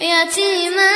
يتيما